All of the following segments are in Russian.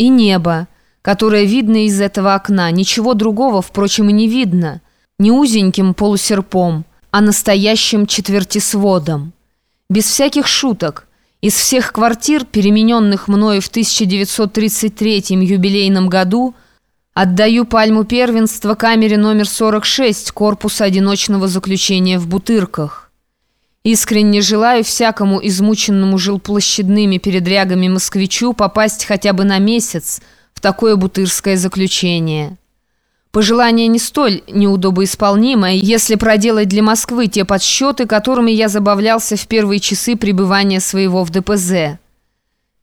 и небо, которое видно из этого окна. Ничего другого, впрочем, и не видно. Не узеньким полусерпом, а настоящим четвертисводом. Без всяких шуток. Из всех квартир, перемененных мною в 1933 юбилейном году, отдаю пальму первенства камере номер 46 корпуса одиночного заключения в Бутырках. Искренне желаю всякому измученному жилплощадными передрягами москвичу попасть хотя бы на месяц в такое бутырское заключение. Пожелание не столь неудобоисполнимое, если проделать для Москвы те подсчеты, которыми я забавлялся в первые часы пребывания своего в ДПЗ.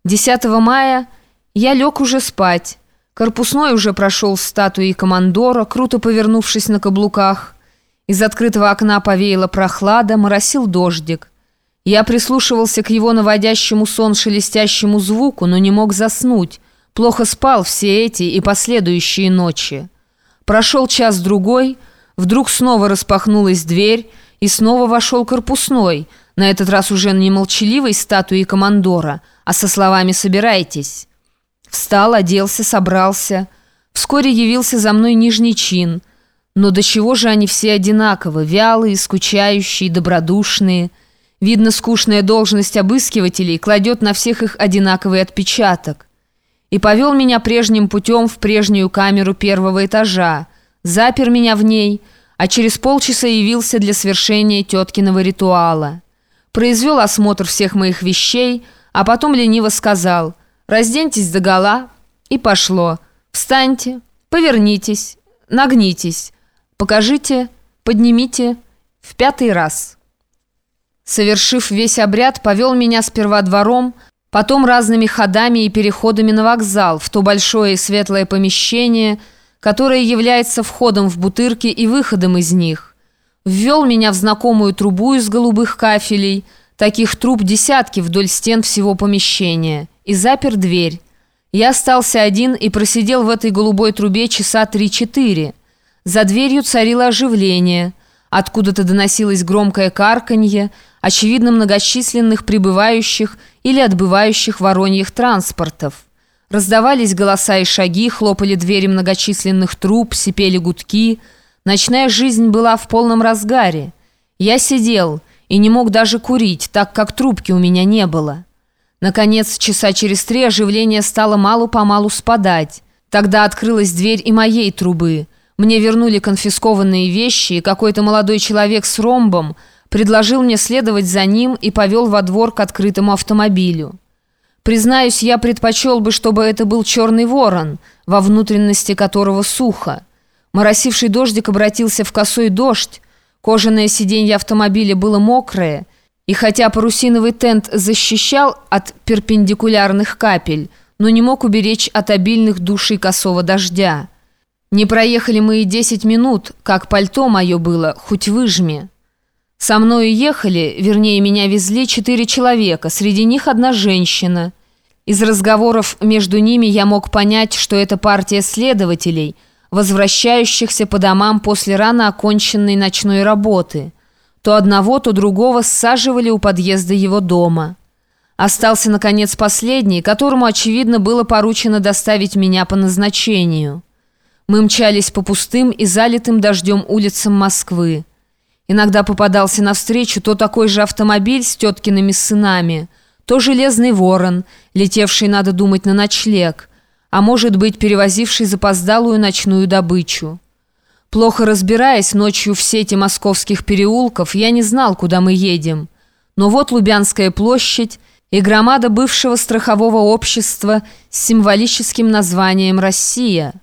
10 мая я лег уже спать. Корпусной уже прошел статуи командора, круто повернувшись на каблуках. Из открытого окна повеяла прохлада, моросил дождик. Я прислушивался к его наводящему сон шелестящему звуку, но не мог заснуть. Плохо спал все эти и последующие ночи. Прошел час-другой, вдруг снова распахнулась дверь, и снова вошел корпусной, на этот раз уже не молчаливой статуей командора, а со словами «собирайтесь». Встал, оделся, собрался. Вскоре явился за мной нижний чин – но до чего же они все одинаковы, вялые, скучающие, добродушные. Видно, скучная должность обыскивателей кладет на всех их одинаковый отпечаток. И повел меня прежним путем в прежнюю камеру первого этажа, запер меня в ней, а через полчаса явился для свершения теткиного ритуала. Произвел осмотр всех моих вещей, а потом лениво сказал «Разденьтесь догола» и пошло «Встаньте, повернитесь, нагнитесь». Покажите, поднимите в пятый раз. Совершив весь обряд, повел меня сперва двором, потом разными ходами и переходами на вокзал, в то большое и светлое помещение, которое является входом в бутырки и выходом из них. Ввел меня в знакомую трубу из голубых кафелей, таких труб десятки вдоль стен всего помещения, и запер дверь. Я остался один и просидел в этой голубой трубе часа три-четыре. За дверью царило оживление. Откуда-то доносилось громкое карканье, очевидно многочисленных прибывающих или отбывающих вороньих транспортов. Раздавались голоса и шаги, хлопали двери многочисленных труб, сипели гудки. Ночная жизнь была в полном разгаре. Я сидел и не мог даже курить, так как трубки у меня не было. Наконец, часа через три оживление стало мало-помалу спадать. Тогда открылась дверь и моей трубы – мне вернули конфискованные вещи, и какой-то молодой человек с ромбом предложил мне следовать за ним и повел во двор к открытому автомобилю. Признаюсь, я предпочел бы, чтобы это был черный ворон, во внутренности которого сухо. Моросивший дождик обратился в косой дождь, кожаное сиденье автомобиля было мокрое, и хотя парусиновый тент защищал от перпендикулярных капель, но не мог уберечь от обильных душей косого дождя. Не проехали мы и десять минут, как пальто мое было, хоть выжми. Со мною ехали, вернее, меня везли четыре человека, среди них одна женщина. Из разговоров между ними я мог понять, что это партия следователей, возвращающихся по домам после рано оконченной ночной работы. То одного, то другого саживали у подъезда его дома. Остался, наконец, последний, которому, очевидно, было поручено доставить меня по назначению. Мы мчались по пустым и залитым дождем улицам Москвы. Иногда попадался навстречу то такой же автомобиль с теткиными сынами, то железный ворон, летевший, надо думать, на ночлег, а может быть, перевозивший запоздалую ночную добычу. Плохо разбираясь ночью в сети московских переулков, я не знал, куда мы едем. Но вот Лубянская площадь и громада бывшего страхового общества с символическим названием «Россия».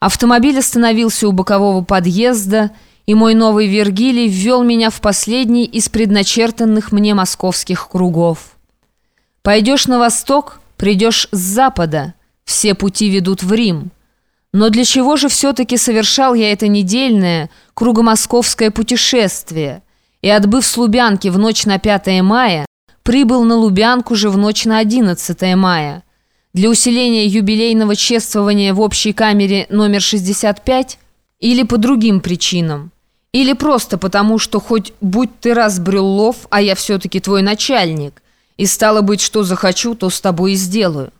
Автомобиль остановился у бокового подъезда, и мой новый Вергилий ввел меня в последний из предначертанных мне московских кругов. Пойдешь на восток, придешь с запада, все пути ведут в Рим. Но для чего же все-таки совершал я это недельное, кругомосковское путешествие? И, отбыв с Лубянки в ночь на 5 мая, прибыл на Лубянку же в ночь на 11 мая – для усиления юбилейного чествования в общей камере номер 65 или по другим причинам, или просто потому, что хоть будь ты раз Брюллов, а я все-таки твой начальник, и стало быть, что захочу, то с тобой и сделаю.